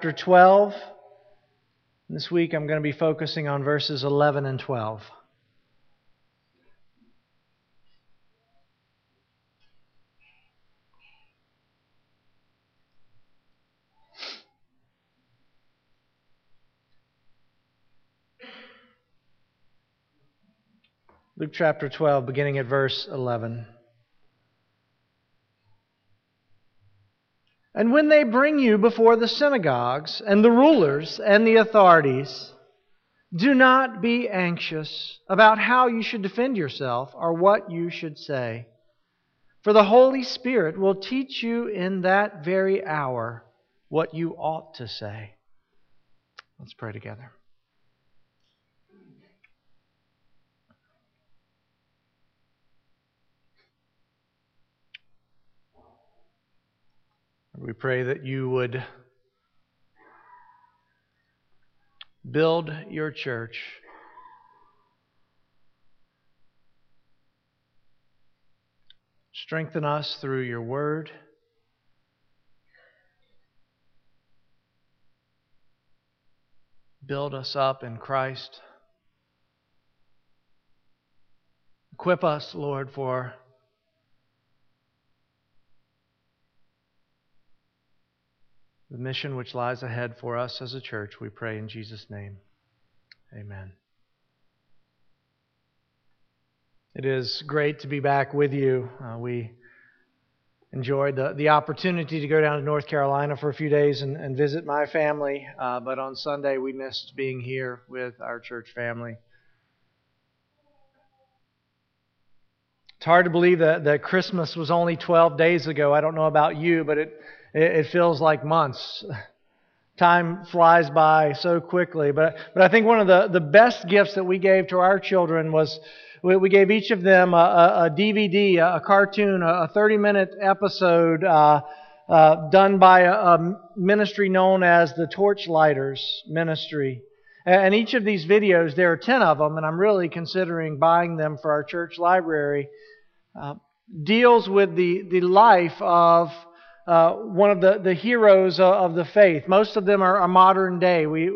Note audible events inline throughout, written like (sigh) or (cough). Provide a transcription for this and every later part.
chapter 12. This week I'm going to be focusing on verses 11 and 12. Luke chapter 12, beginning at verse 11. And when they bring you before the synagogues and the rulers and the authorities, do not be anxious about how you should defend yourself or what you should say. For the Holy Spirit will teach you in that very hour what you ought to say. Let's pray together. We pray that you would build your church. Strengthen us through your word. Build us up in Christ. Equip us, Lord, for the mission which lies ahead for us as a church, we pray in Jesus' name. Amen. It is great to be back with you. Uh, we enjoyed the, the opportunity to go down to North Carolina for a few days and, and visit my family, uh, but on Sunday we missed being here with our church family. It's hard to believe that, that Christmas was only 12 days ago. I don't know about you, but it it, feels like months. Time flies by so quickly. But, but I think one of the, the best gifts that we gave to our children was we, we gave each of them a, a, a DVD, a, a, cartoon, a 30 minute episode uh, uh, done by a, a ministry known as the Torchlighters Ministry. And each of these videos, there are 10 of them, and I'm really considering buying them for our church library, uh, deals with the, the life of uh, one of the, the heroes of the faith. Most of them are, are modern day. We,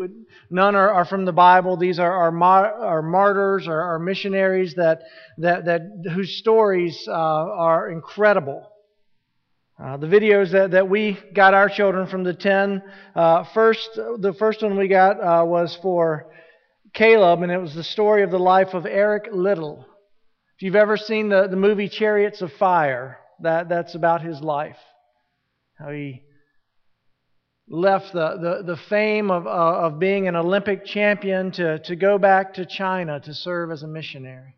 none are, are, from the Bible. These are, are, mar- martyrs or missionaries that, that, that, whose stories uh, are incredible. Uh, the videos that, that we got our children from the 10, uh, first, the first one we got uh, was for Caleb, and it was the story of the life of Eric Liddell. If you've ever seen the, the movie Chariots of Fire, that, that's about his life. How he left the, the, the fame of, uh, of being an Olympic champion to, to go back to China to serve as a missionary.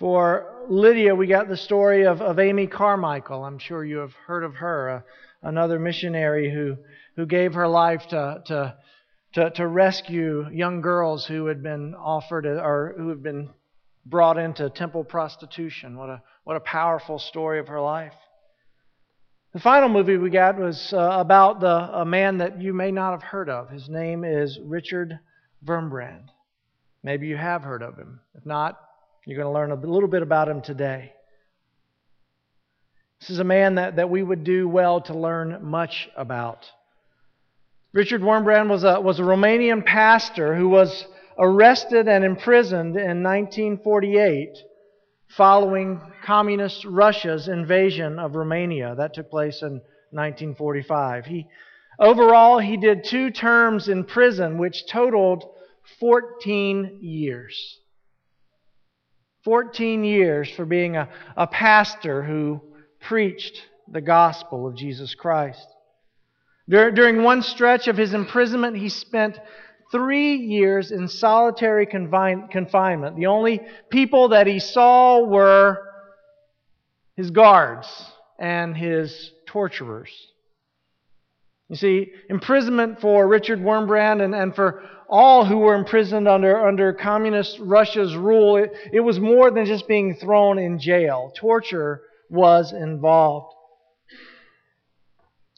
For Lydia, we got the story of, of Amy Carmichael. I'm sure you have heard of her, uh, another missionary who, who gave her life to, to, to, to rescue young girls who had been offered or who had been brought into temple prostitution. What a, what a powerful story of her life. The final movie we got was uh, about the, a man that you may not have heard of. His name is Richard Wurmbrand. Maybe you have heard of him. If not, you're going to learn a little bit about him today. This is a man that, that we would do well to learn much about. Richard Wurmbrand was a, was a Romanian pastor who was arrested and imprisoned in 1948 following communist Russia's invasion of Romania. That took place in 1945. He, overall, he did two terms in prison, which totaled 14 years. 14 years for being a, a pastor who preached the gospel of Jesus Christ. During one stretch of his imprisonment, he spent three years in solitary confine, confinement. The only people that he saw were his guards and his torturers. You see, imprisonment for Richard Wurmbrand and, and for all who were imprisoned under, under communist Russia's rule, it, it was more than just being thrown in jail. Torture was involved.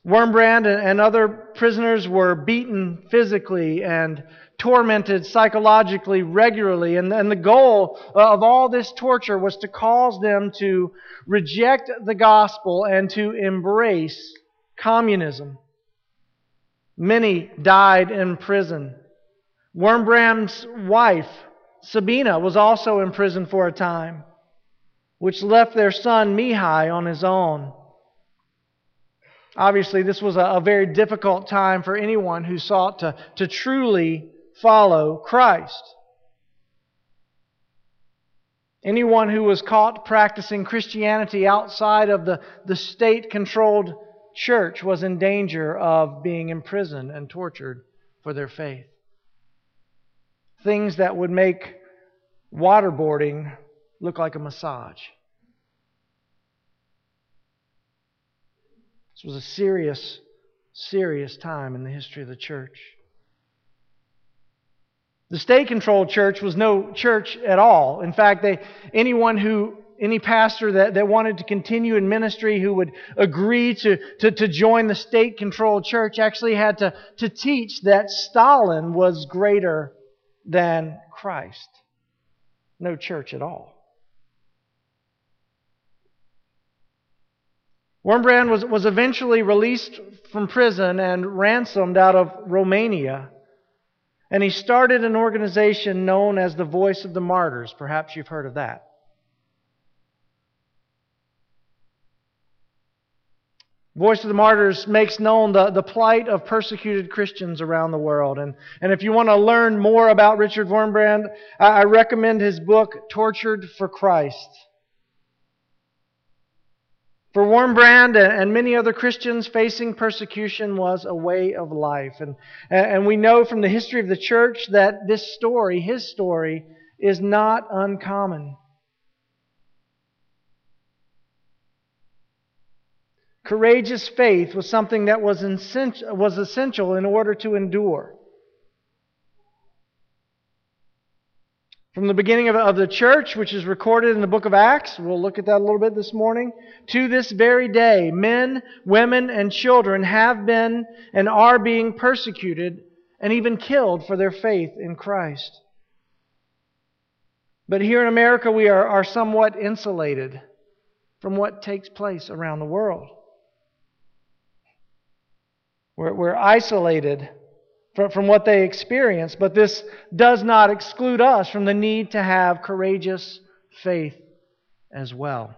Wurmbrand and other prisoners were beaten physically and tormented psychologically regularly. And, and the goal of all this torture was to cause them to reject the gospel and to embrace communism. Many died in prison. Wurmbrand's wife, Sabina, was also in prison for a time, which left their son Mihai on his own. Obviously, this was a, very difficult time for anyone who sought to, to truly follow Christ. Anyone who was caught practicing Christianity outside of the, the state controlled church was in danger of being imprisoned and tortured for their faith. Things that would make waterboarding look like a massage. This was a serious, serious time in the history of the church. The state controlled church was no church at all. In fact, they, anyone who, any pastor that, that wanted to continue in ministry who would agree to, to, to join the state controlled church actually had to, to teach that Stalin was greater than Christ. No church at all. Wurmbrand was, was eventually released from prison and ransomed out of Romania. And he started an organization known as the Voice of the Martyrs. Perhaps you've heard of that. Voice of the Martyrs makes known the, the plight of persecuted Christians around the world. And, and if you want to learn more about Richard Wurmbrand, I, I recommend his book, Tortured for Christ. For Wurmbrand and many other Christians, facing persecution was a way of life. And, and we know from the history of the church that this story, his story, is not uncommon. Courageous faith was something that was essential in order to endure. From the beginning of, of the church, which is recorded in the book of Acts, we'll look at that a little bit this morning, to this very day, men, women, and children have been and are being persecuted and even killed for their faith in Christ. But here in America, we are, are somewhat insulated from what takes place around the world. We're, we're isolated from, what they experience, but this does not exclude us from the need to have courageous faith as well.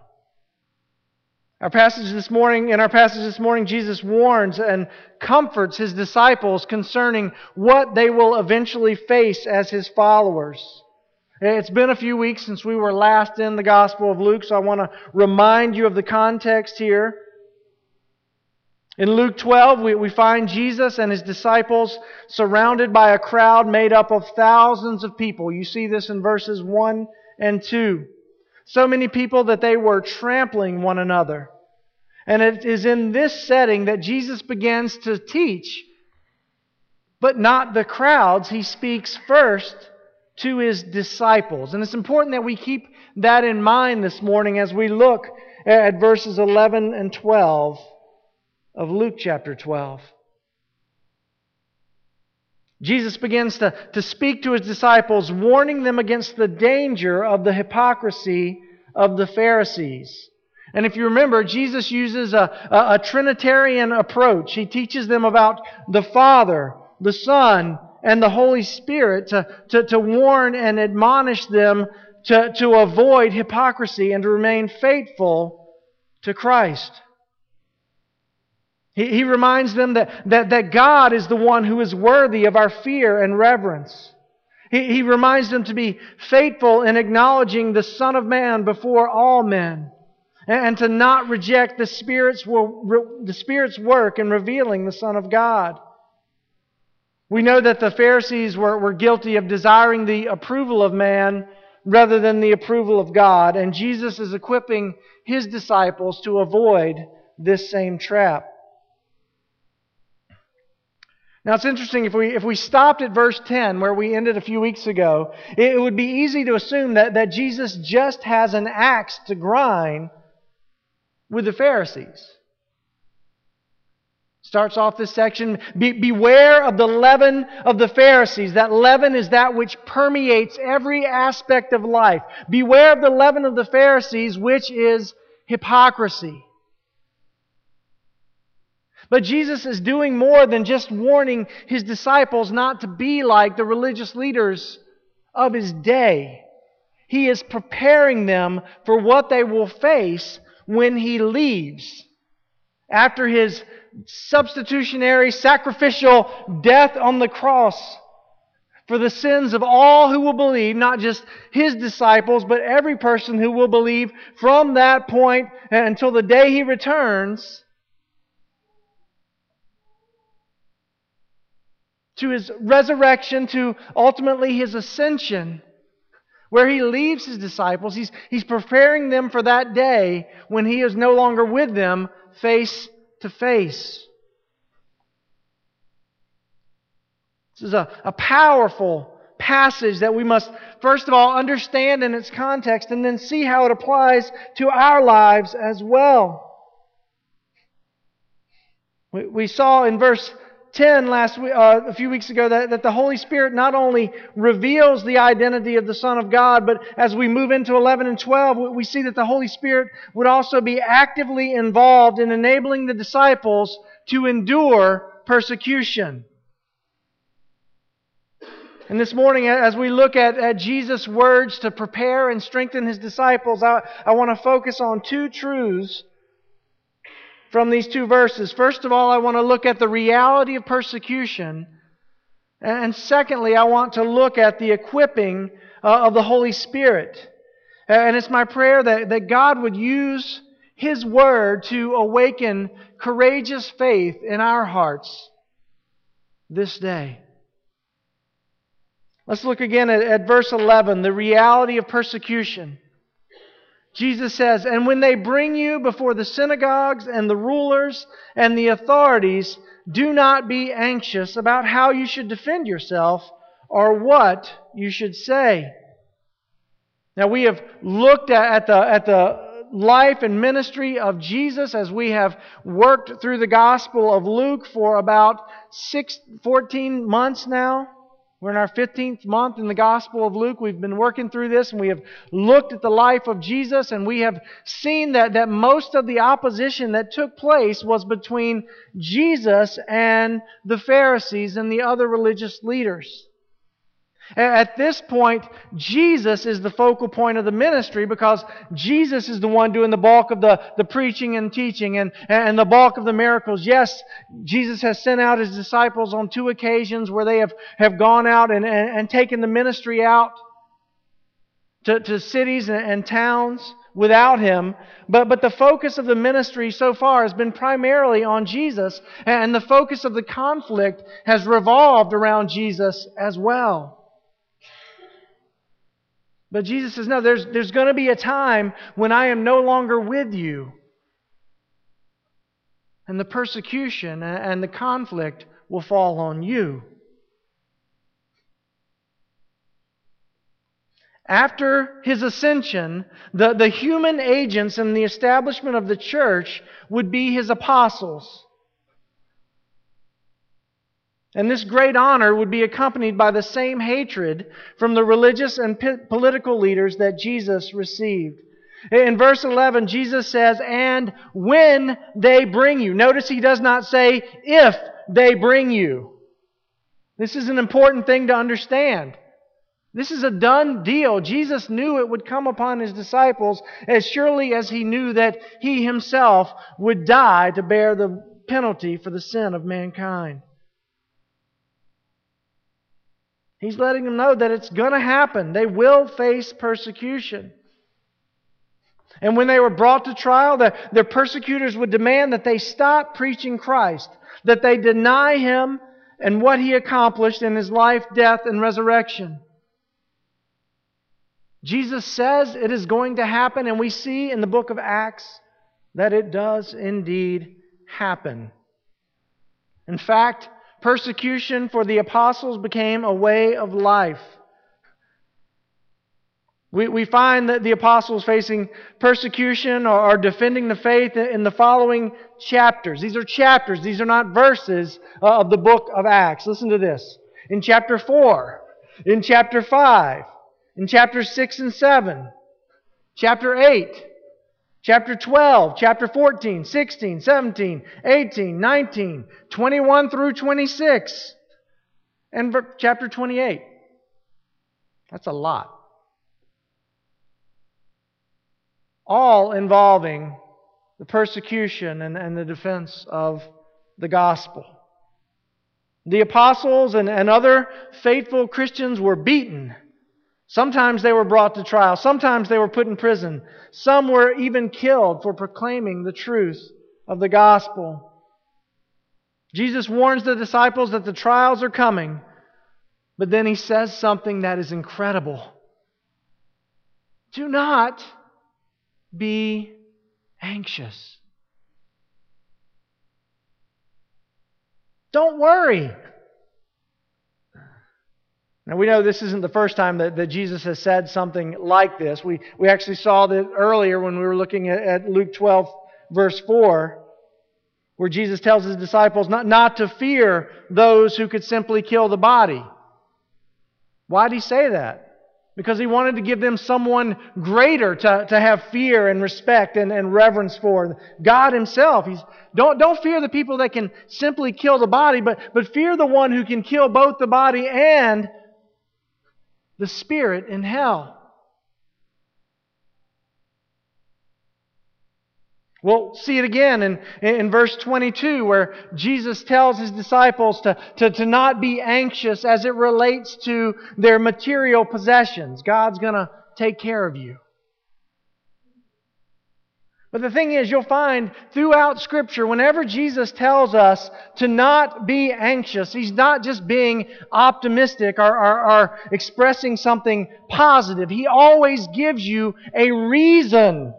Our passage this morning, in our passage this morning, Jesus warns and comforts his disciples concerning what they will eventually face as his followers. It's been a few weeks since we were last in the Gospel of Luke, so I want to remind you of the context here. In Luke 12, we, we find Jesus and his disciples surrounded by a crowd made up of thousands of people. You see this in verses 1 and 2. So many people that they were trampling one another. And it is in this setting that Jesus begins to teach, but not the crowds. He speaks first to his disciples. And it's important that we keep that in mind this morning as we look at verses 11 and 12 of Luke chapter 12. Jesus begins to, to speak to his disciples, warning them against the danger of the hypocrisy of the Pharisees. And if you remember, Jesus uses a, a, a Trinitarian approach. He teaches them about the Father, the Son, and the Holy Spirit to, to, to warn and admonish them to, to avoid hypocrisy and to remain faithful to Christ. He, he reminds them that, that, that God is the one who is worthy of our fear and reverence. He, he reminds them to be faithful in acknowledging the Son of Man before all men and, and to not reject the Spirit's, the Spirit's work in revealing the Son of God. We know that the Pharisees were, were guilty of desiring the approval of man rather than the approval of God, and Jesus is equipping his disciples to avoid this same trap. Now it's interesting if we if we stopped at verse 10 where we ended a few weeks ago, it would be easy to assume that, that Jesus just has an axe to grind with the Pharisees. Starts off this section, Be, beware of the leaven of the Pharisees. That leaven is that which permeates every aspect of life. Beware of the leaven of the Pharisees, which is hypocrisy. But Jesus is doing more than just warning his disciples not to be like the religious leaders of his day. He is preparing them for what they will face when he leaves. After his substitutionary, sacrificial death on the cross for the sins of all who will believe, not just his disciples, but every person who will believe from that point until the day he returns. To his resurrection, to ultimately his ascension, where he leaves his disciples. He's, he's preparing them for that day when he is no longer with them face to face. This is a, a powerful passage that we must, first of all, understand in its context and then see how it applies to our lives as well. We, we saw in verse 10 last week, uh, a few weeks ago that, that the Holy Spirit not only reveals the identity of the Son of God, but as we move into 11 and 12, we see that the Holy Spirit would also be actively involved in enabling the disciples to endure persecution. And this morning, as we look at, at Jesus' words to prepare and strengthen his disciples, I, I want to focus on two truths from these two verses. First of all, I want to look at the reality of persecution. And secondly, I want to look at the equipping uh, of the Holy Spirit. And it's my prayer that, that God would use His Word to awaken courageous faith in our hearts this day. Let's look again at, at verse 11, the reality of persecution. Jesus says, And when they bring you before the synagogues and the rulers and the authorities, do not be anxious about how you should defend yourself or what you should say. Now, we have looked at the, at the life and ministry of Jesus as we have worked through the Gospel of Luke for about six, 14 months now. We're in our 15th month in the Gospel of Luke. We've been working through this and we have looked at the life of Jesus and we have seen that, that most of the opposition that took place was between Jesus and the Pharisees and the other religious leaders. At this point, Jesus is the focal point of the ministry because Jesus is the one doing the bulk of the, the preaching and teaching and, and the bulk of the miracles. Yes, Jesus has sent out his disciples on two occasions where they have, have gone out and, and, and taken the ministry out to, to cities and, and towns without him. But, but the focus of the ministry so far has been primarily on Jesus, and the focus of the conflict has revolved around Jesus as well. But Jesus says, no, there's, there's going to be a time when I am no longer with you. And the persecution and the conflict will fall on you. After his ascension, the, the human agents in the establishment of the church would be his apostles. And this great honor would be accompanied by the same hatred from the religious and political leaders that Jesus received. In verse 11, Jesus says, and when they bring you. Notice he does not say, if they bring you. This is an important thing to understand. This is a done deal. Jesus knew it would come upon his disciples as surely as he knew that he himself would die to bear the penalty for the sin of mankind. He's letting them know that it's going to happen. They will face persecution. And when they were brought to trial, the, their persecutors would demand that they stop preaching Christ, that they deny him and what he accomplished in his life, death, and resurrection. Jesus says it is going to happen, and we see in the book of Acts that it does indeed happen. In fact, Persecution for the apostles became a way of life. We, we find that the apostles facing persecution or, or defending the faith in the following chapters. These are chapters, these are not verses uh, of the book of Acts. Listen to this. In chapter 4, in chapter 5, in chapter 6 and 7, chapter 8, Chapter 12, chapter 14, 16, 17, 18, 19, 21 through 26, and chapter 28. That's a lot. All involving the persecution and, and the defense of the gospel. The apostles and, and other faithful Christians were beaten. Sometimes they were brought to trial. Sometimes they were put in prison. Some were even killed for proclaiming the truth of the gospel. Jesus warns the disciples that the trials are coming, but then he says something that is incredible. Do not be anxious. Don't worry. Now, we know this isn't the first time that, that Jesus has said something like this. We, we actually saw that earlier when we were looking at, at Luke 12, verse 4, where Jesus tells his disciples not, not to fear those who could simply kill the body. Why did he say that? because he wanted to give them someone greater to, to have fear and respect and, and reverence for. God himself. He's, don't, don't fear the people that can simply kill the body, but, but fear the one who can kill both the body and the spirit in hell. We'll see it again in, in verse 22 where Jesus tells his disciples to, to, to not be anxious as it relates to their material possessions. God's going to take care of you. But the thing is, you'll find throughout Scripture, whenever Jesus tells us to not be anxious, He's not just being optimistic or, or, or expressing something positive. He always gives you a reason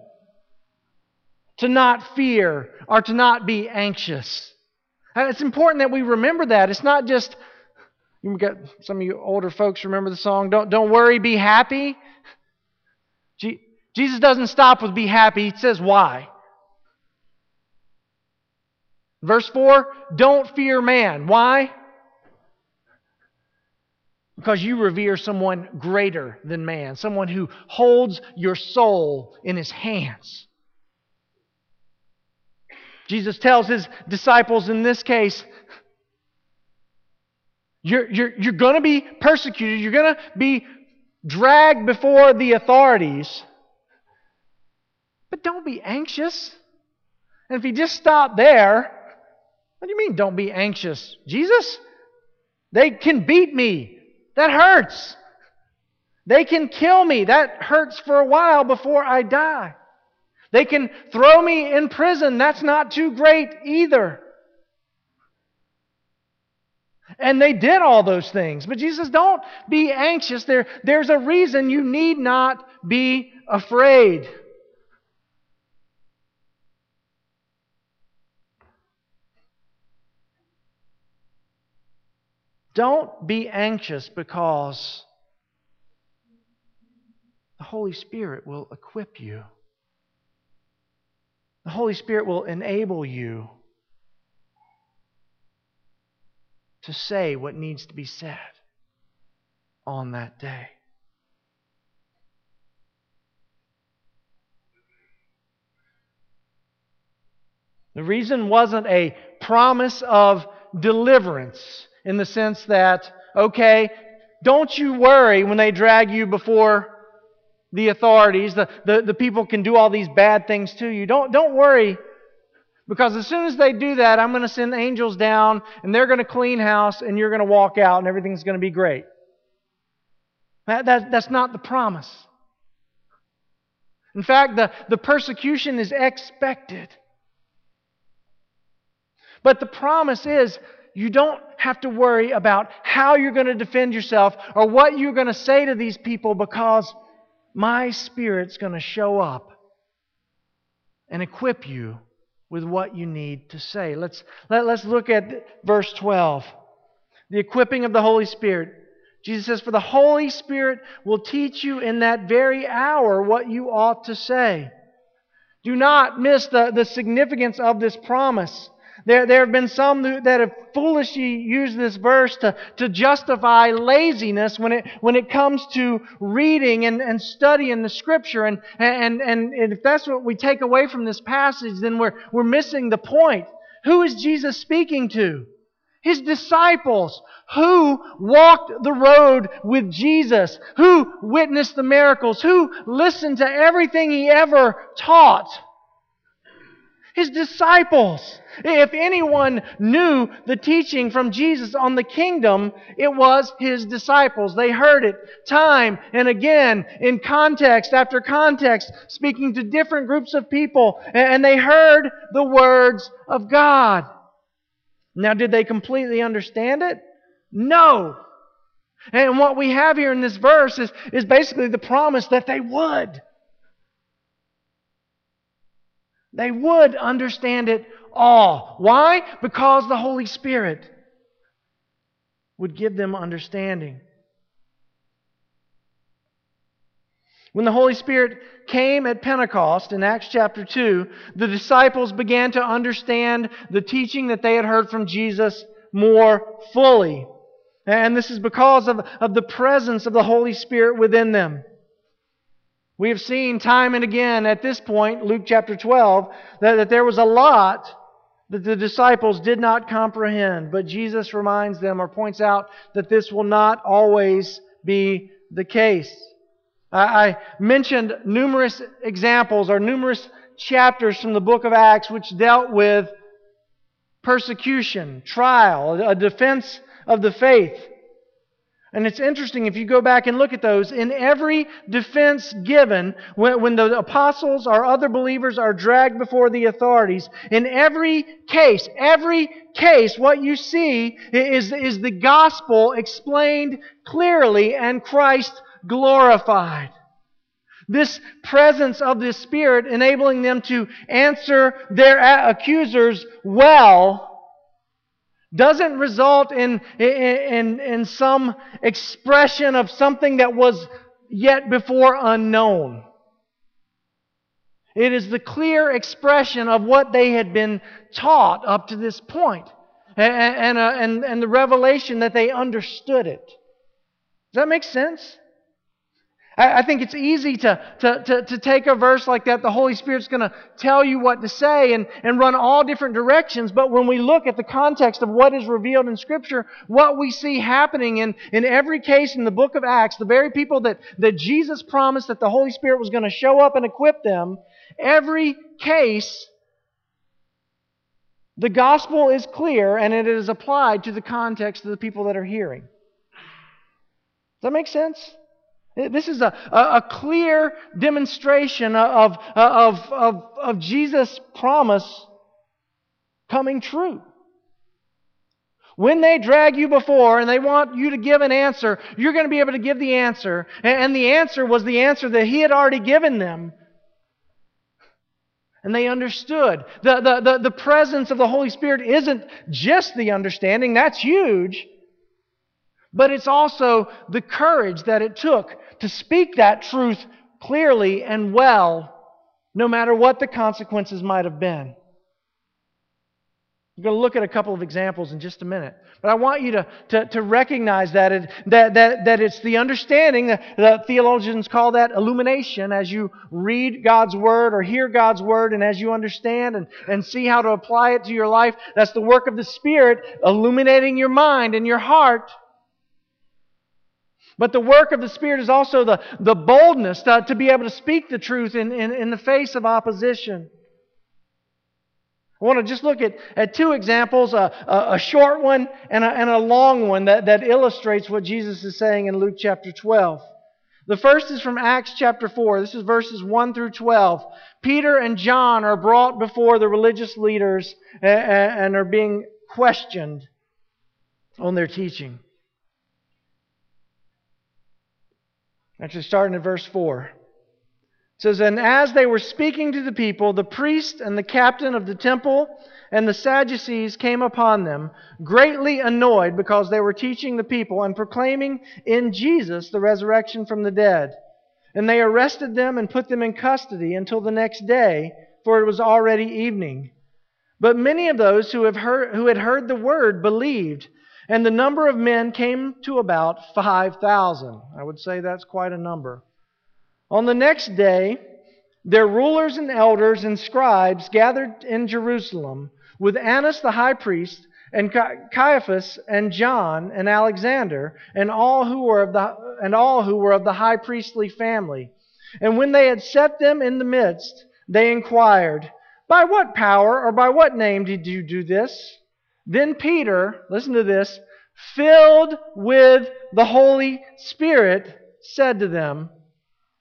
to not fear or to not be anxious. And it's important that we remember that. It's not just, you've got some of you older folks remember the song, Don't, don't worry, be happy. Jesus doesn't stop with be happy, he says why. Verse 4 Don't fear man. Why? Because you revere someone greater than man, someone who holds your soul in his hands. Jesus tells his disciples in this case, you're, you're, you're going to be persecuted. You're going to be dragged before the authorities. But don't be anxious. And if you just stop there, what do you mean, don't be anxious? Jesus, they can beat me. That hurts. They can kill me. That hurts for a while before I die. They can throw me in prison. That's not too great either. And they did all those things. But Jesus, don't be anxious. There, there's a reason you need not be afraid. Don't be anxious because the Holy Spirit will equip you. The Holy Spirit will enable you to say what needs to be said on that day. The reason wasn't a promise of deliverance in the sense that, okay, don't you worry when they drag you before the authorities, the, the, the people can do all these bad things to you. Don't, don't worry, because as soon as they do that, I'm going to send angels down, and they're going to clean house, and you're going to walk out, and everything's going to be great. That, that, that's not the promise. In fact, the, the persecution is expected. But the promise is you don't have to worry about how you're going to defend yourself or what you're going to say to these people because my Spirit's going to show up and equip you with what you need to say. Let's, let, let's look at verse 12. The equipping of the Holy Spirit. Jesus says, For the Holy Spirit will teach you in that very hour what you ought to say. Do not miss the, the significance of this promise. There, there have been some that have foolishly used this verse to, to justify laziness when it, when it comes to reading and, and studying the Scripture. And, and, and if that's what we take away from this passage, then we're, we're missing the point. Who is Jesus speaking to? His disciples. Who walked the road with Jesus? Who witnessed the miracles? Who listened to everything he ever taught? His disciples. If anyone knew the teaching from Jesus on the kingdom, it was his disciples. They heard it time and again in context after context, speaking to different groups of people, and they heard the words of God. Now, did they completely understand it? No. And what we have here in this verse is, is basically the promise that they would. They would understand it all. Why? Because the Holy Spirit would give them understanding. When the Holy Spirit came at Pentecost in Acts chapter 2, the disciples began to understand the teaching that they had heard from Jesus more fully. And this is because of, of the presence of the Holy Spirit within them. We have seen time and again at this point, Luke chapter 12, that, that there was a lot that the disciples did not comprehend. But Jesus reminds them or points out that this will not always be the case. I mentioned numerous examples or numerous chapters from the book of Acts which dealt with persecution, trial, a defense of the faith. And it's interesting if you go back and look at those, in every defense given, when, when, the apostles or other believers are dragged before the authorities, in every case, every case, what you see is, is the gospel explained clearly and Christ glorified. This presence of the Spirit enabling them to answer their accusers well doesn't result in, in, in some expression of something that was yet before unknown. It is the clear expression of what they had been taught up to this point and, and, uh, and, and the revelation that they understood it. Does that make sense? I, think it's easy to, to, to, to, take a verse like that. The Holy Spirit's going to tell you what to say and, and run all different directions. But when we look at the context of what is revealed in Scripture, what we see happening in, in every case in the book of Acts, the very people that, that Jesus promised that the Holy Spirit was going to show up and equip them, every case, the gospel is clear and it is applied to the context of the people that are hearing. Does that make sense? This is a, a, clear demonstration of, of, of, of Jesus' promise coming true. When they drag you before and they want you to give an answer, you're going to be able to give the answer. And the answer was the answer that he had already given them. And they understood. The, the, the, the presence of the Holy Spirit isn't just the understanding, that's huge. But it's also the courage that it took to speak that truth clearly and well, no matter what the consequences might have been. I'm going to look at a couple of examples in just a minute. But I want you to, to, to recognize that, it, that, that, that it's the understanding, that, that theologians call that illumination, as you read God's Word or hear God's Word and as you understand and, and see how to apply it to your life. That's the work of the Spirit illuminating your mind and your heart but the work of the Spirit is also the, the boldness to, to be able to speak the truth in, in, in the face of opposition. I want to just look at, at two examples a, a, a short one and a, and a long one that, that illustrates what Jesus is saying in Luke chapter 12. The first is from Acts chapter 4. This is verses 1 through 12. Peter and John are brought before the religious leaders and, and are being questioned on their teaching. Actually, starting at verse 4. It says, And as they were speaking to the people, the priest and the captain of the temple and the Sadducees came upon them, greatly annoyed because they were teaching the people and proclaiming in Jesus the resurrection from the dead. And they arrested them and put them in custody until the next day, for it was already evening. But many of those who, have heard, who had heard the word believed, and the number of men came to about 5,000. I would say that's quite a number. On the next day, their rulers and elders and scribes gathered in Jerusalem with Annas the high priest and Caiaphas and John and Alexander and all who were of the and all who were of the high priestly family. And when they had set them in the midst, they inquired, by what power or by what name did you do this? Then Peter, listen to this, filled with the Holy Spirit, said to them,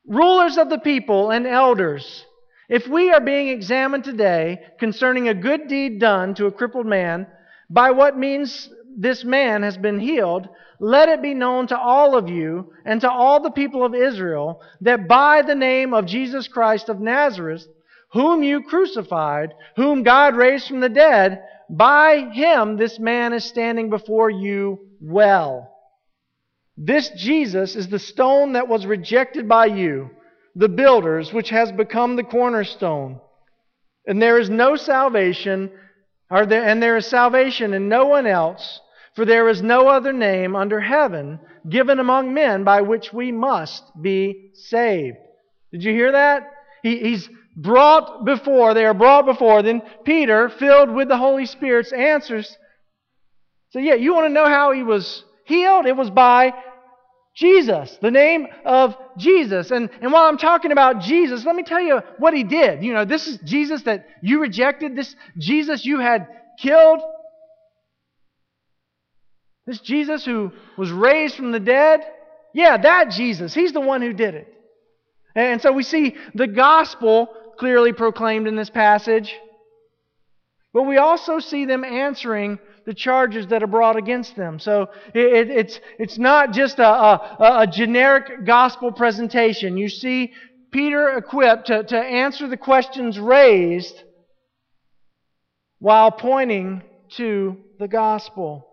Rulers of the people and elders, if we are being examined today concerning a good deed done to a crippled man, by what means this man has been healed, let it be known to all of you and to all the people of Israel that by the name of Jesus Christ of Nazareth, whom you crucified, whom God raised from the dead, by him this man is standing before you well. This Jesus is the stone that was rejected by you, the builders, which has become the cornerstone. And there is no salvation, or there, and there is salvation in no one else, for there is no other name under heaven given among men by which we must be saved. Did you hear that? He, he's brought before, they are brought before. Then Peter, filled with the Holy Spirit's answers. So, yeah, you want to know how he was healed? It was by Jesus, the name of Jesus. And, and while I'm talking about Jesus, let me tell you what he did. You know, this is Jesus that you rejected, this Jesus you had killed. This Jesus who was raised from the dead. Yeah, that Jesus. He's the one who did it. And so we see the gospel clearly proclaimed in this passage. But we also see them answering the charges that are brought against them. So it, it's, it's not just a, a, a, generic gospel presentation. You see Peter equipped to, to answer the questions raised while pointing to the gospel.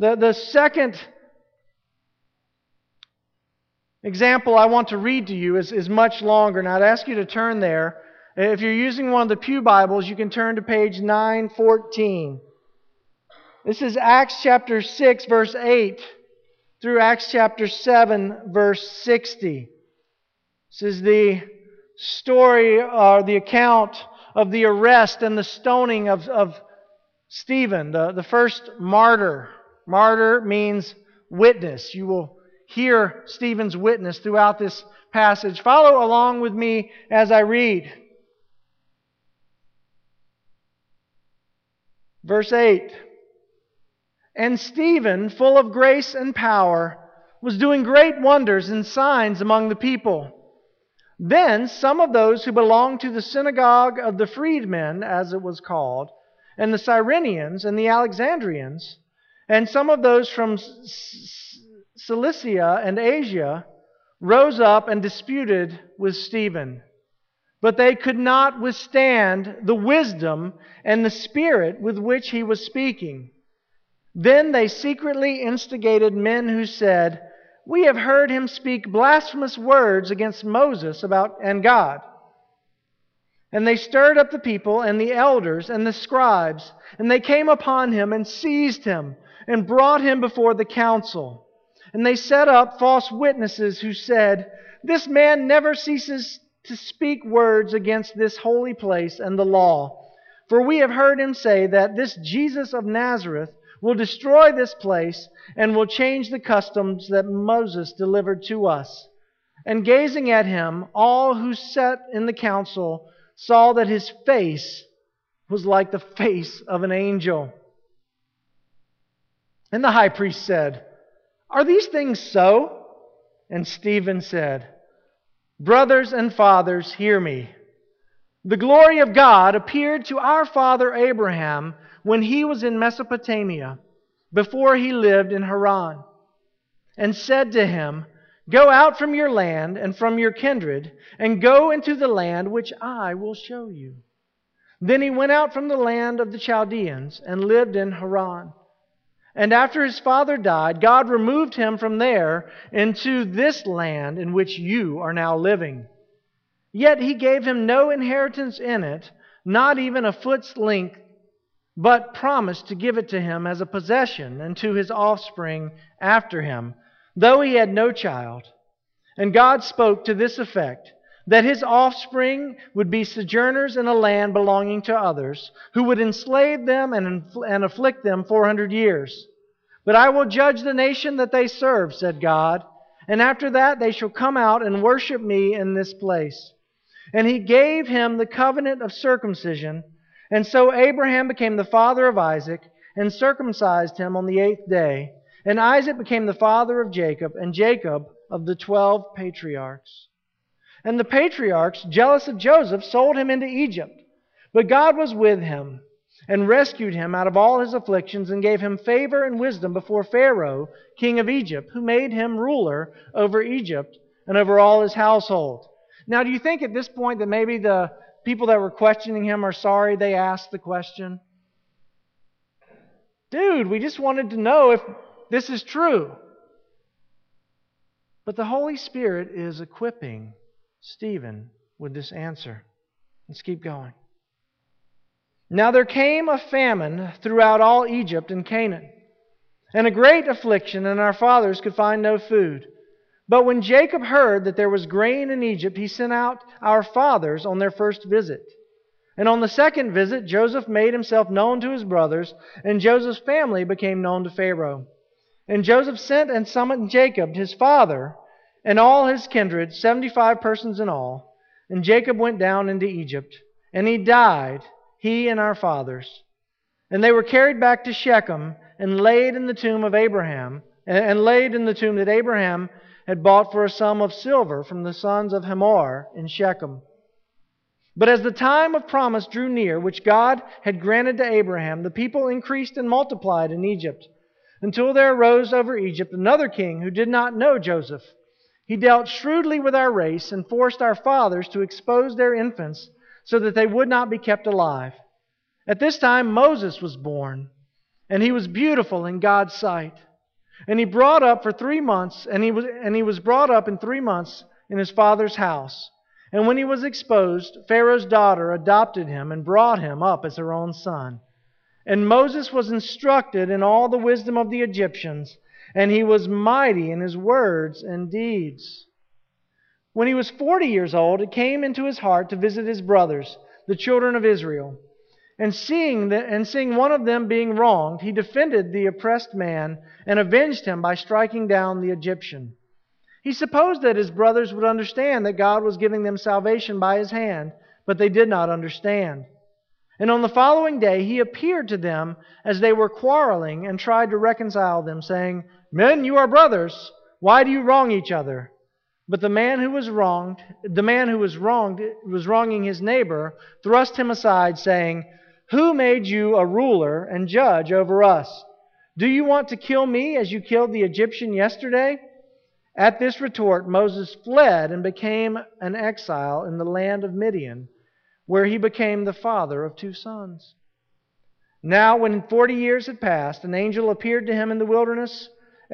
The, the second example I want to read to you is, is much longer, and I'd ask you to turn there. If you're using one of the Pew Bibles, you can turn to page 914. This is Acts chapter 6, verse 8, through Acts chapter 7, verse 60. This is the story or the account of the arrest and the stoning of, of Stephen, the, the first martyr. Martyr means witness. You will hear Stephen's witness throughout this passage. Follow along with me as I read. Verse 8 And Stephen, full of grace and power, was doing great wonders and signs among the people. Then some of those who belonged to the synagogue of the freedmen, as it was called, and the Cyrenians and the Alexandrians, and some of those from Cilicia and Asia rose up and disputed with Stephen. But they could not withstand the wisdom and the spirit with which he was speaking. Then they secretly instigated men who said, We have heard him speak blasphemous words against Moses about and God. And they stirred up the people and the elders and the scribes, and they came upon him and seized him and brought him before the council. And they set up false witnesses who said, This man never ceases to speak words against this holy place and the law. For we have heard him say that this Jesus of Nazareth will destroy this place and will change the customs that Moses delivered to us. And gazing at him, all who sat in the council saw that his face was like the face of an angel. And the high priest said, are these things so? And Stephen said, Brothers and fathers, hear me. The glory of God appeared to our father Abraham when he was in Mesopotamia, before he lived in Haran, and said to him, Go out from your land and from your kindred, and go into the land which I will show you. Then he went out from the land of the Chaldeans and lived in Haran. And after his father died, God removed him from there into this land in which you are now living. Yet he gave him no inheritance in it, not even a foot's length but promised to give it to him as a possession and to his offspring after him, though he had no child. And God spoke to this effect that his offspring would be sojourners in a land belonging to others, who would enslave them and, and afflict them 400 years. But I will judge the nation that they serve, said God, and after that they shall come out and worship me in this place. And he gave him the covenant of circumcision. And so Abraham became the father of Isaac and circumcised him on the eighth day. And Isaac became the father of Jacob, and Jacob of the twelve patriarchs. And the patriarchs, jealous of Joseph, sold him into Egypt. But God was with him and rescued him out of all his afflictions and gave him favor and wisdom before Pharaoh, king of Egypt, who made him ruler over Egypt and over all his household. Now, do you think at this point that maybe the people that were questioning him are sorry they asked the question? Dude, we just wanted to know if this is true. But the Holy Spirit is equipping Stephen with this answer. Let's keep going. Now there came a famine throughout all Egypt and Canaan, and a great affliction, and our fathers could find no food. But when Jacob heard that there was grain in Egypt, he sent out our fathers on their first visit. And on the second visit, Joseph made himself known to his brothers, and Joseph's family became known to Pharaoh. And Joseph sent and summoned Jacob, his father, and all his kindred, seventy five persons in all. And Jacob went down into Egypt, and he died he and our fathers. And they were carried back to Shechem and laid in the tomb of Abraham, and laid in the tomb that Abraham had bought for a sum of silver from the sons of Hamor in Shechem. But as the time of promise drew near, which God had granted to Abraham, the people increased and multiplied in Egypt, until there arose over Egypt another king who did not know Joseph. He dealt shrewdly with our race and forced our fathers to expose their infants so that they would not be kept alive. At this time, Moses was born, and he was beautiful in God's sight. And he brought up for three months, and he was, and he was brought up in three months in his father's house. And when he was exposed, Pharaoh's daughter adopted him and brought him up as her own son. And Moses was instructed in all the wisdom of the Egyptians, and he was mighty in his words and deeds. When he was 40 years old, it came into his heart to visit his brothers, the children of Israel. And seeing, and seeing one of them being wronged, he defended the oppressed man and avenged him by striking down the Egyptian. He supposed that his brothers would understand that God was giving them salvation by his hand, but they did not understand. And on the following day he appeared to them as they were quarreling and tried to reconcile them, saying, Men, you are brothers. Why do you wrong each other? But the man who was wronged, the man who was wronged, was wronging his neighbor, thrust him aside, saying, Who made you a ruler and judge over us? Do you want to kill me as you killed the Egyptian yesterday? At this retort, Moses fled and became an exile in the land of Midian, where he became the father of two sons. Now, when forty years had passed, an angel appeared to him in the wilderness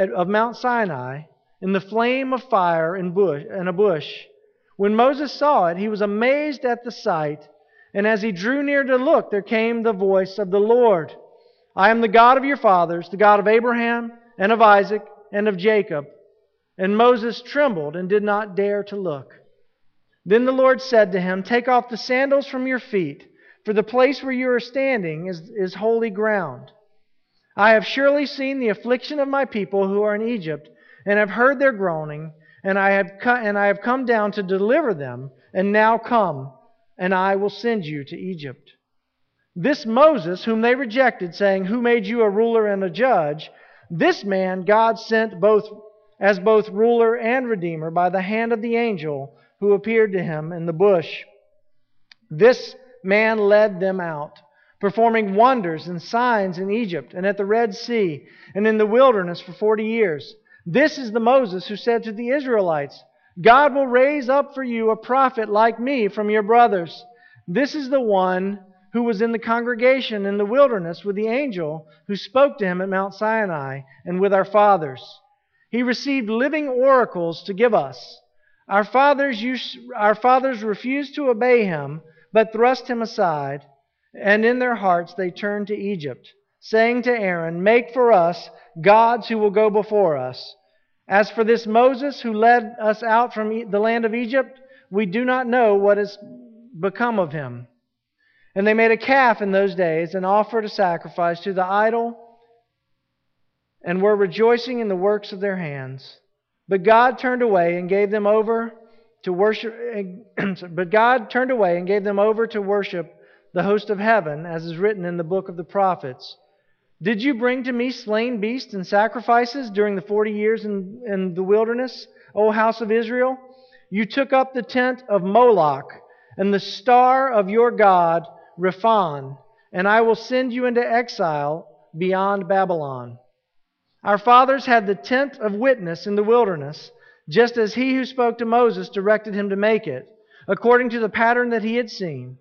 of Mount Sinai in the flame of fire in, bush, a bush. When Moses saw it, he was amazed at the sight. And as he drew near to look, there came the voice of the Lord I am the God of your fathers, the God of Abraham, and of Isaac, and of Jacob. And Moses trembled and did not dare to look. Then the Lord said to him, Take off the sandals from your feet, for the place where you are standing is, is holy ground. I have surely seen the affliction of my people who are in Egypt and have heard their groaning, and I have and I have come down to deliver them, and now come, and I will send you to Egypt. This Moses, whom they rejected, saying, Who made you a ruler and a judge? This man God sent both as both ruler and redeemer by the hand of the angel who appeared to him in the bush. This man led them out, performing wonders and signs in Egypt and at the Red Sea and in the wilderness for forty years. This is the Moses who said to the Israelites, God will raise up for you a prophet like me from your brothers. This is the one who was in the congregation in the wilderness with the angel who spoke to him at Mount Sinai and with our fathers. He received living oracles to give us. Our fathers, our fathers refused to obey him, but thrust him aside. And in their hearts they turned to Egypt, saying to Aaron, Make for us gods who will go before us. As for this Moses who led us out from the land of Egypt, we do not know what has become of him. And they made a calf in those days and offered a sacrifice to the idol and were rejoicing in the works of their hands. But God turned away and gave them over to worship (clears throat) but God turned away and gave them over to worship the host of heaven, as is written in the book of the prophets. Did you bring to me slain beasts and sacrifices during the forty years in, in the wilderness, O house of Israel? You took up the tent of Moloch and the star of your God, Rephan, and I will send you into exile beyond Babylon. Our fathers had the tent of witness in the wilderness, just as he who spoke to Moses directed him to make it, according to the pattern that he had seen.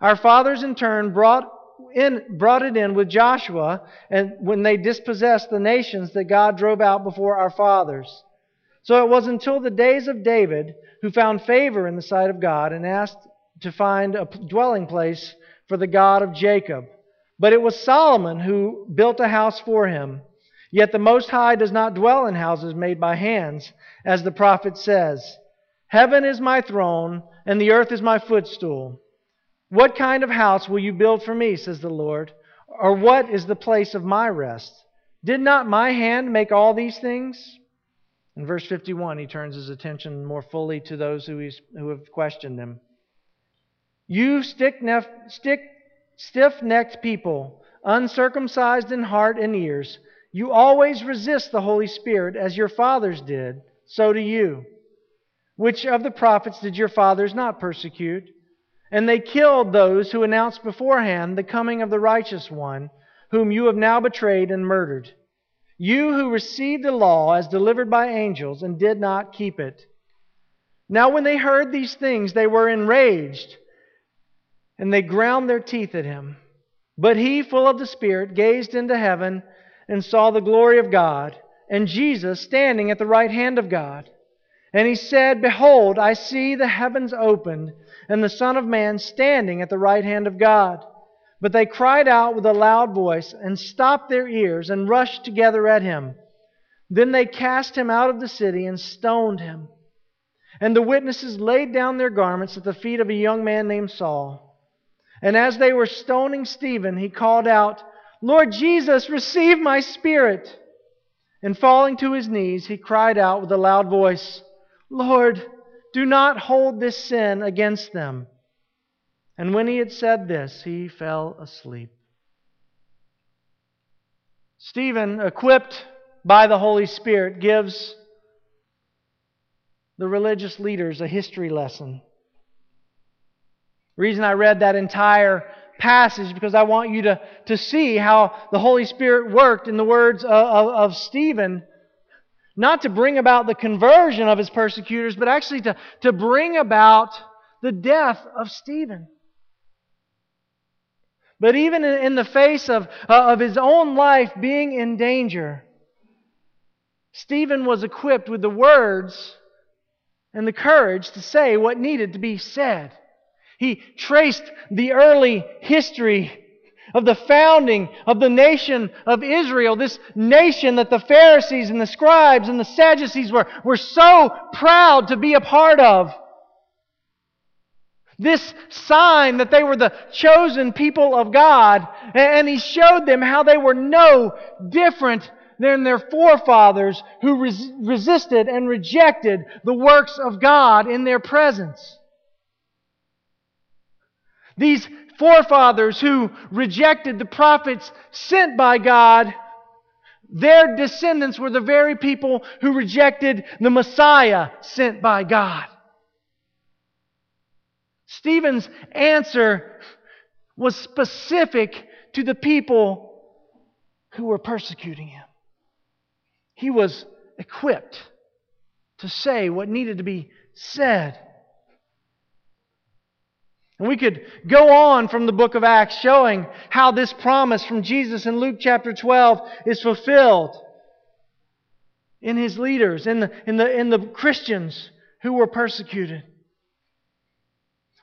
Our fathers, in turn, brought, in, brought it in with Joshua and when they dispossessed the nations that God drove out before our fathers. So it was until the days of David, who found favor in the sight of God and asked to find a dwelling place for the God of Jacob. But it was Solomon who built a house for him. Yet the Most High does not dwell in houses made by hands, as the prophet says Heaven is my throne, and the earth is my footstool. What kind of house will you build for me, says the Lord? Or what is the place of my rest? Did not my hand make all these things? In verse 51, he turns his attention more fully to those who, who have questioned him. You stick necked people, uncircumcised in heart and ears, you always resist the Holy Spirit as your fathers did, so do you. Which of the prophets did your fathers not persecute? And they killed those who announced beforehand the coming of the righteous one, whom you have now betrayed and murdered. You who received the law as delivered by angels and did not keep it. Now, when they heard these things, they were enraged, and they ground their teeth at him. But he, full of the Spirit, gazed into heaven and saw the glory of God, and Jesus standing at the right hand of God. And he said, Behold, I see the heavens opened and the Son of Man standing at the right hand of God. But they cried out with a loud voice and stopped their ears and rushed together at him. Then they cast him out of the city and stoned him. And the witnesses laid down their garments at the feet of a young man named Saul. And as they were stoning Stephen, he called out, Lord Jesus, receive my spirit. And falling to his knees, he cried out with a loud voice, Lord, do not hold this sin against them. And when he had said this, he fell asleep. Stephen, equipped by the Holy Spirit, gives the religious leaders a history lesson. The reason I read that entire passage because I want you to, to see how the Holy Spirit worked in the words of, of, of Stephen not to bring about the conversion of his persecutors, but actually to, to bring about the death of Stephen. But even in the face of, uh, of his own life being in danger, Stephen was equipped with the words and the courage to say what needed to be said. He traced the early history of the founding of the nation of Israel, this nation that the Pharisees and the scribes and the Sadducees were, were so proud to be a part of. This sign that they were the chosen people of God, and he showed them how they were no different than their forefathers who res- resisted and rejected the works of God in their presence. These forefathers who rejected the prophets sent by God, their descendants were the very people who rejected the Messiah sent by God. Stephen's answer was specific to the people who were persecuting him. He was equipped to say what needed to be said. And we could go on from the book of Acts showing how this promise from Jesus in Luke chapter 12 is fulfilled in his leaders, in the, in the, in the Christians who were persecuted.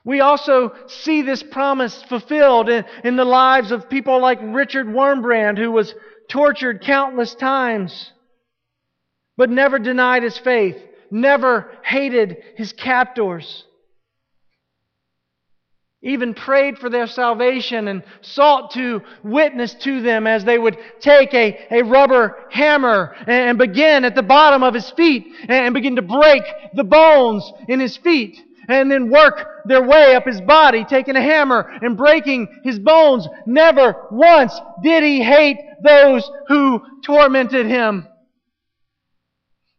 We also see this promise fulfilled in, in the lives of people like Richard Wurmbrand, who was tortured countless times, but never denied his faith, never hated his captors even prayed for their salvation and sought to witness to them as they would take a, a rubber hammer and begin at the bottom of his feet and begin to break the bones in his feet and then work their way up his body, taking a hammer and breaking his bones. Never once did he hate those who tormented him,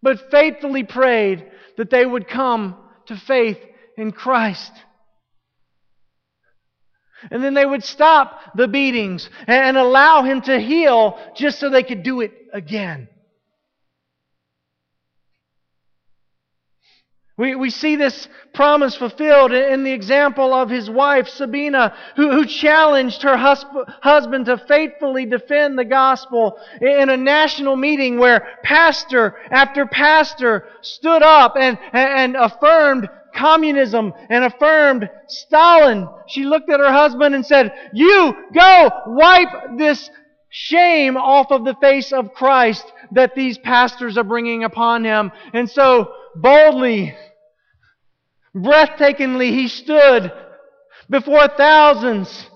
but faithfully prayed that they would come to faith in Christ. And then they would stop the beatings and allow him to heal just so they could do it again. We, we see this promise fulfilled in the example of his wife, Sabina, who, who challenged her husband, to faithfully defend the gospel in a national meeting where pastor after pastor stood up and, and affirmed communism and affirmed Stalin. She looked at her husband and said, You go wipe this shame off of the face of Christ that these pastors are bringing upon him. And so boldly, breathtakingly, he stood before thousands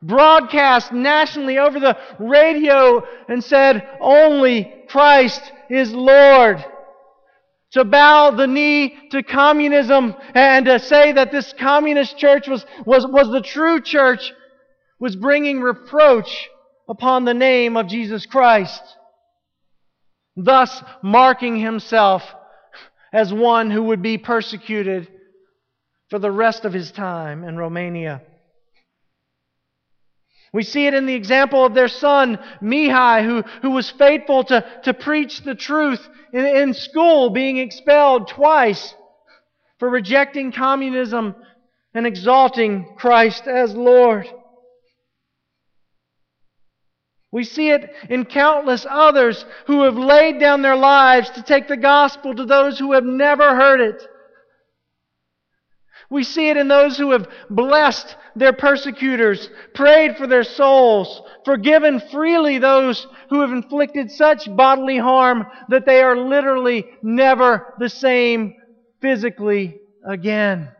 broadcast nationally over the radio and said, Only Christ is Lord to bow the knee to communism and to say that this communist church was, was, was the true church was bringing reproach upon the name of Jesus Christ, thus marking himself as one who would be persecuted for the rest of his time in Romania. We see it in the example of their son, Mihai, who, who was faithful to, to preach the truth in, in school, being expelled twice for rejecting communism and exalting Christ as Lord. We see it in countless others who have laid down their lives to take the gospel to those who have never heard it. We see it in those who have blessed their persecutors, prayed for their souls, forgiven freely those who have inflicted such bodily harm that they are literally never the same physically again.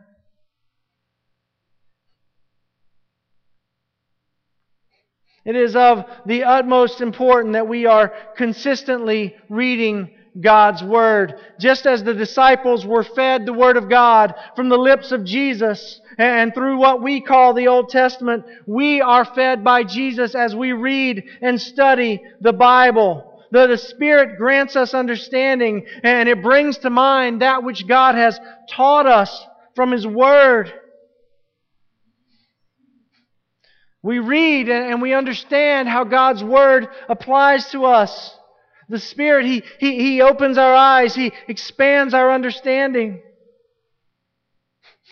It is of the utmost importance that we are consistently reading God's Word. Just as the disciples were fed the Word of God from the lips of Jesus and through what we call the Old Testament, we are fed by Jesus as we read and study the Bible. The, the Spirit grants us understanding and it brings to mind that which God has taught us from His Word. We read and we understand how God's Word applies to us. The Spirit, He, he, he opens our eyes, He expands our understanding.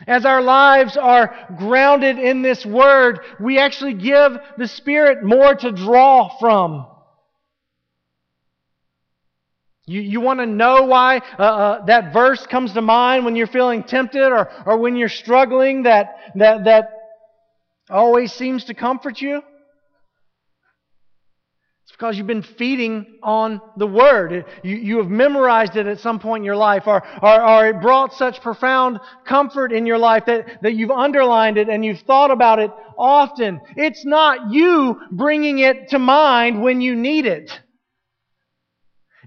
As our lives are grounded in this Word, we actually give the Spirit more to draw from. You, you want to know why uh, uh, that verse comes to mind when you're feeling tempted or, or when you're struggling that, that, that always seems to comfort you? Because you've been feeding on the Word. You, you have memorized it at some point in your life, or, or, or it brought such profound comfort in your life that, that you've underlined it and you've thought about it often. It's not you bringing it to mind when you need it.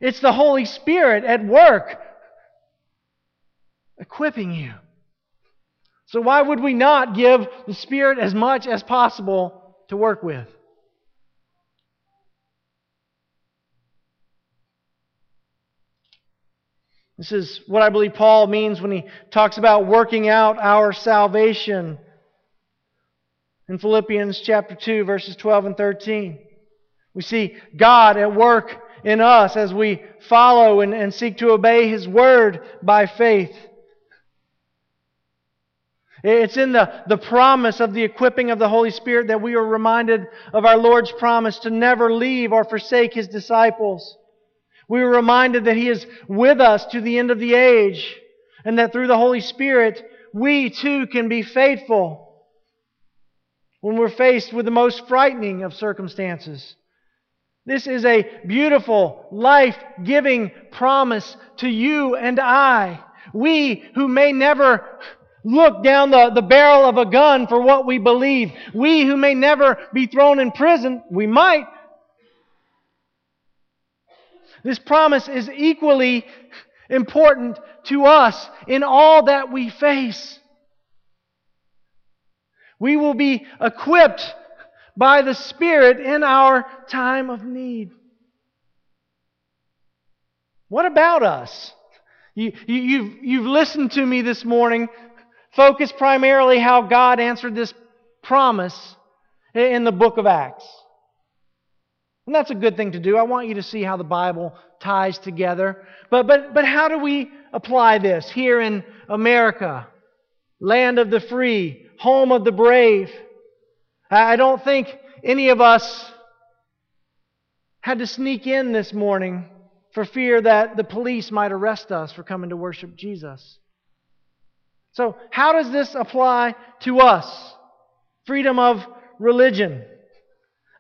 It's the Holy Spirit at work equipping you. So why would we not give the Spirit as much as possible to work with? This is what I believe Paul means when he talks about working out our salvation in Philippians chapter 2, verses 12 and 13. We see God at work in us as we follow and, and seek to obey His word by faith. It's in the, the promise of the equipping of the Holy Spirit that we are reminded of our Lord's promise to never leave or forsake His disciples. We were reminded that He is with us to the end of the age, and that through the Holy Spirit we too can be faithful when we're faced with the most frightening of circumstances. This is a beautiful, life giving promise to you and I. We who may never look down the, the barrel of a gun for what we believe. We who may never be thrown in prison, we might. This promise is equally important to us in all that we face. We will be equipped by the Spirit in our time of need. What about us? You, you, you've, you've listened to me this morning, focus primarily how God answered this promise in the book of Acts. And that's a good thing to do. I want you to see how the Bible ties together. But, but, but how do we apply this here in America? Land of the free, home of the brave. I don't think any of us had to sneak in this morning for fear that the police might arrest us for coming to worship Jesus. So, how does this apply to us? Freedom of religion.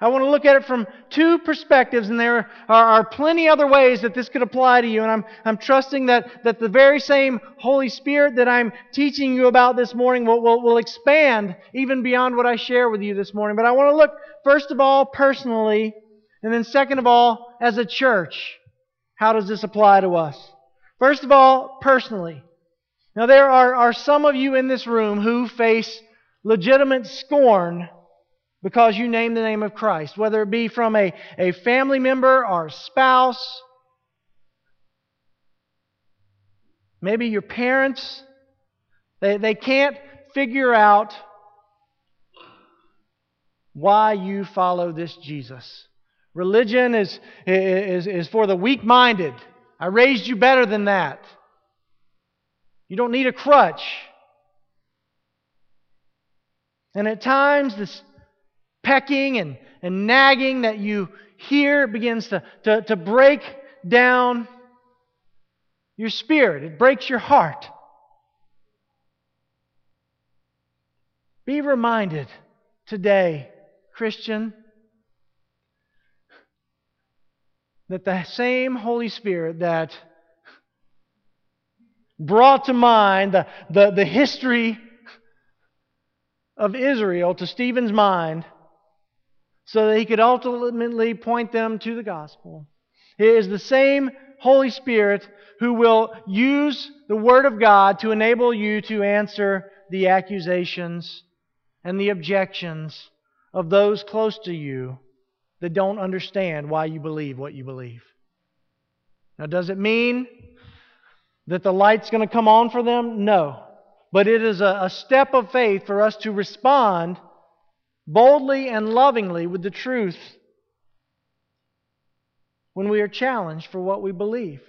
I want to look at it from two perspectives, and there are, are, plenty other ways that this could apply to you. And I'm, I'm trusting that, that the very same Holy Spirit that I'm teaching you about this morning will, will, will expand even beyond what I share with you this morning. But I want to look, first of all, personally, and then second of all, as a church. How does this apply to us? First of all, personally. Now, there are, are some of you in this room who face legitimate scorn because you name the name of Christ, whether it be from a, a family member or spouse, maybe your parents. They, they can't figure out why you follow this Jesus. Religion is, is, is for the weak minded. I raised you better than that. You don't need a crutch. And at times, this pecking and, and nagging that you hear begins to, to, to break down your spirit, it breaks your heart. Be reminded today, Christian, that the same Holy Spirit that brought to mind the, the, the history of Israel to Stephen's mind so that he could ultimately point them to the gospel. It is the same Holy Spirit who will use the Word of God to enable you to answer the accusations and the objections of those close to you that don't understand why you believe what you believe. Now, does it mean that the light's going to come on for them? No. But it is a, step of faith for us to respond boldly and lovingly with the truth when we are challenged for what we believe.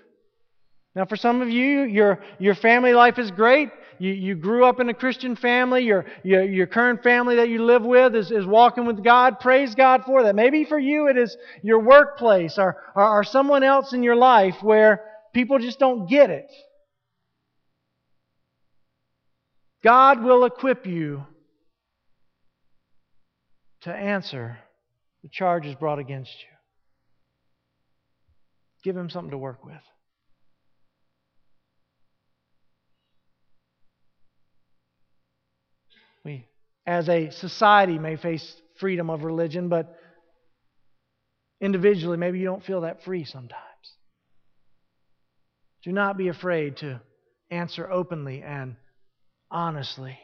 Now, for some of you, your, your family life is great. You, you grew up in a Christian family. Your, your, your current family that you live with is, is walking with God. Praise God for that. Maybe for you, it is your workplace or, or, or someone else in your life where people just don't get it. God will equip you to answer the charges brought against you. Give him something to work with. We, as a society, may face freedom of religion, but individually, maybe you don't feel that free sometimes. Do not be afraid to answer openly and honestly.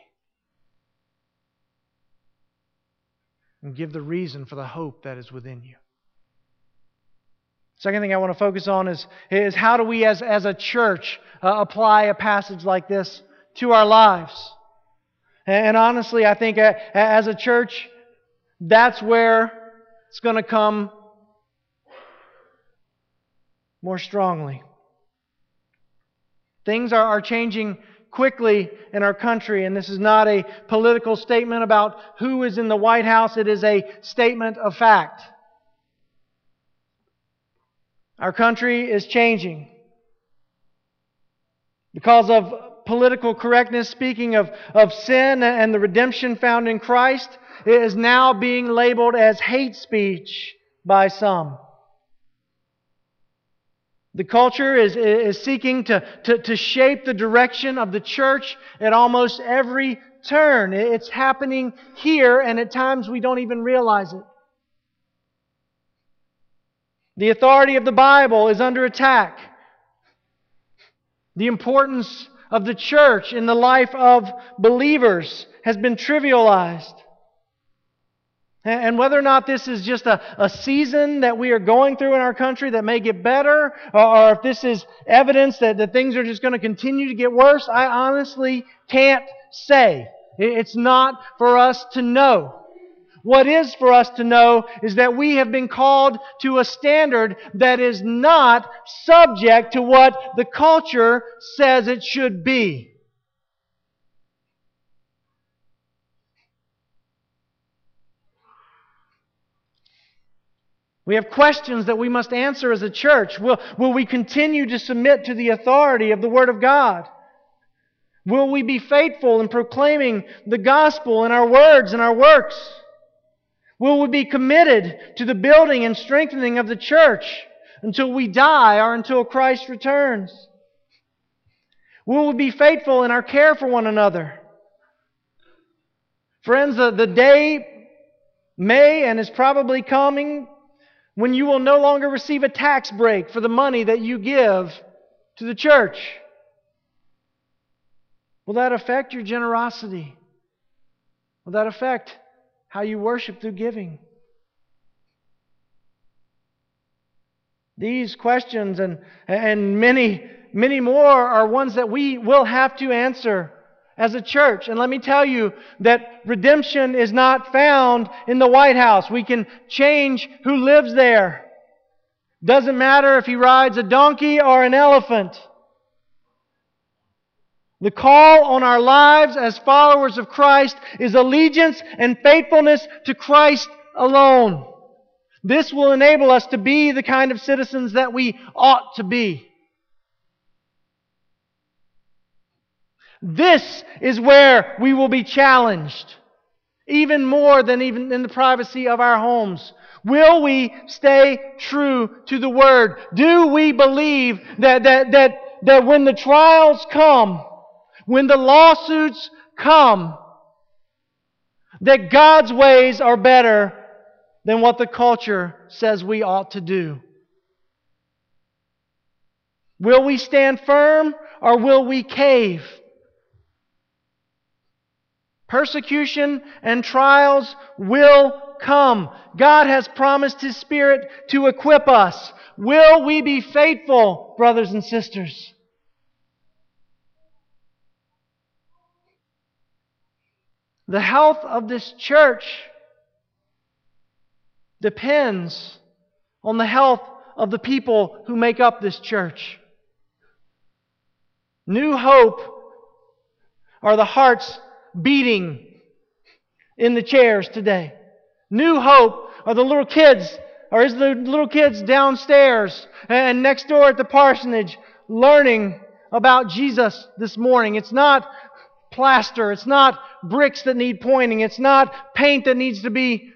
And give the reason for the hope that is within you. Second thing I want to focus on is, is how do we as, as a church uh, apply a passage like this to our lives? And, and honestly, I think uh, as a church, that's where it's going to come more strongly. Things are, are changing quickly in our country. And this is not a political statement about who is in the White House, it is a statement of fact. Our country is changing because of political correctness, speaking of, of sin and the redemption found in Christ, is now being labeled as hate speech by some. The culture is, is seeking to, to, to shape the direction of the church at almost every turn. It's happening here, and at times we don't even realize it. The authority of the Bible is under attack. The importance of the church in the life of believers has been trivialized. And whether or not this is just a, a season that we are going through in our country that may get better, or, or if this is evidence that, that things are just going to continue to get worse, I honestly can't say. It's not for us to know. What is for us to know is that we have been called to a standard that is not subject to what the culture says it should be. We have questions that we must answer as a church. Will, will we continue to submit to the authority of the Word of God? Will we be faithful in proclaiming the gospel in our words and our works? Will we be committed to the building and strengthening of the church until we die or until Christ returns? Will we be faithful in our care for one another? Friends, the, the day may and is probably coming when you will no longer receive a tax break for the money that you give to the church? Will that affect your generosity? Will that affect how you worship through giving? These questions and, and many, many more are ones that we will have to answer as a church. And let me tell you that redemption is not found in the White House. We can change who lives there. Doesn't matter if he rides a donkey or an elephant. The call on our lives as followers of Christ is allegiance and faithfulness to Christ alone. This will enable us to be the kind of citizens that we ought to be. This is where we will be challenged, even more than even in the privacy of our homes. Will we stay true to the Word? Do we believe that, that, that, that when the trials come, when the lawsuits come, that God's ways are better than what the culture says we ought to do? Will we stand firm or will we cave? Persecution and trials will come. God has promised His Spirit to equip us. Will we be faithful, brothers and sisters? The health of this church depends on the health of the people who make up this church. New hope are the hearts beating in the chairs today. New hope are the little kids, or is the little kids downstairs and next door at the parsonage learning about Jesus this morning. It's not plaster. It's not bricks that need pointing. It's not paint that needs to be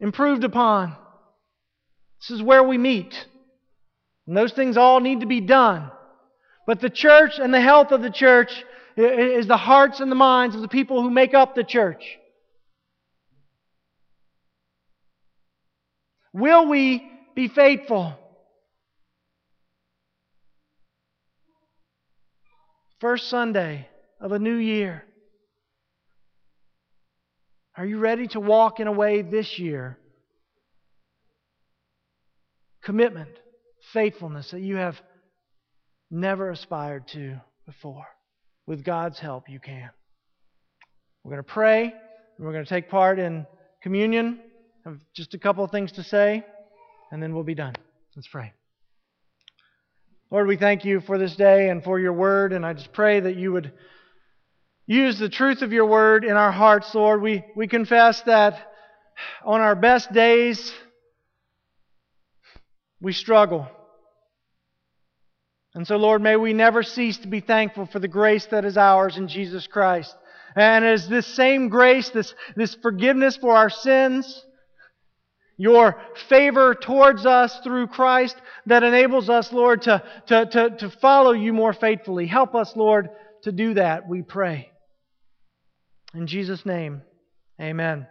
improved upon. This is where we meet. And those things all need to be done. But the church and the health of the church is the hearts and the minds of the people who make up the church. Will we be faithful? First Sunday of a new year. Are you ready to walk in a way this year? Commitment, faithfulness that you have never aspired to before with God's help, you can. We're going to pray, and we're going to take part in communion. I have just a couple of things to say, and then we'll be done. Let's pray. Lord, we thank you for this day and for your word, and I just pray that you would use the truth of your word in our hearts, Lord. We, we confess that on our best days, we struggle. And so, Lord, may we never cease to be thankful for the grace that is ours in Jesus Christ. And as this same grace, this, this forgiveness for our sins, your favor towards us through Christ that enables us, Lord, to, to, to, to follow you more faithfully. Help us, Lord, to do that, we pray. In Jesus' name, amen.